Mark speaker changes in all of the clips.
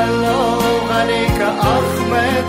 Speaker 1: Sana lo, Ahmed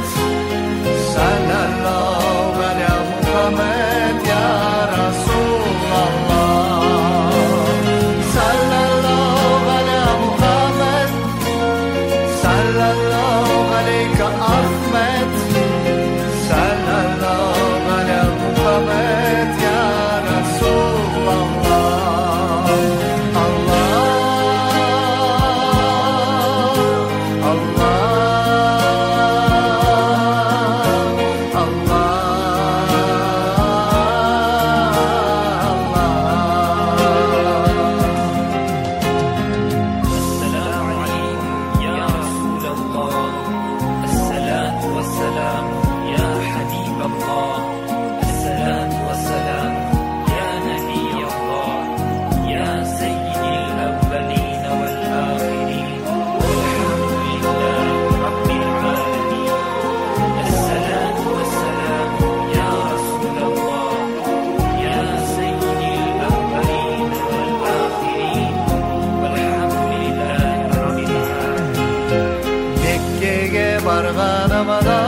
Speaker 1: Марванамада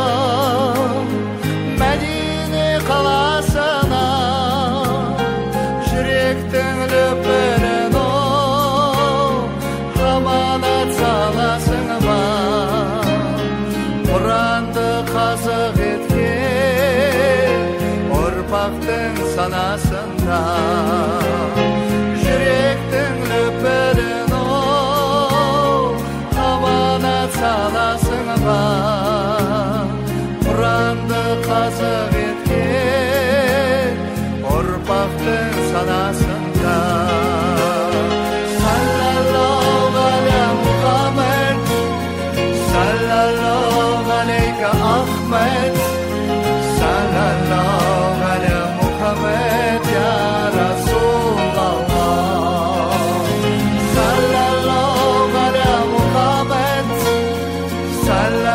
Speaker 1: Мәдине қаласына жүректің лүпілін ол аманат саласың ба құранды қазық еткен ұрпақтың санасында. Құранды қазық еткен ұрпақтың санасында 灿烂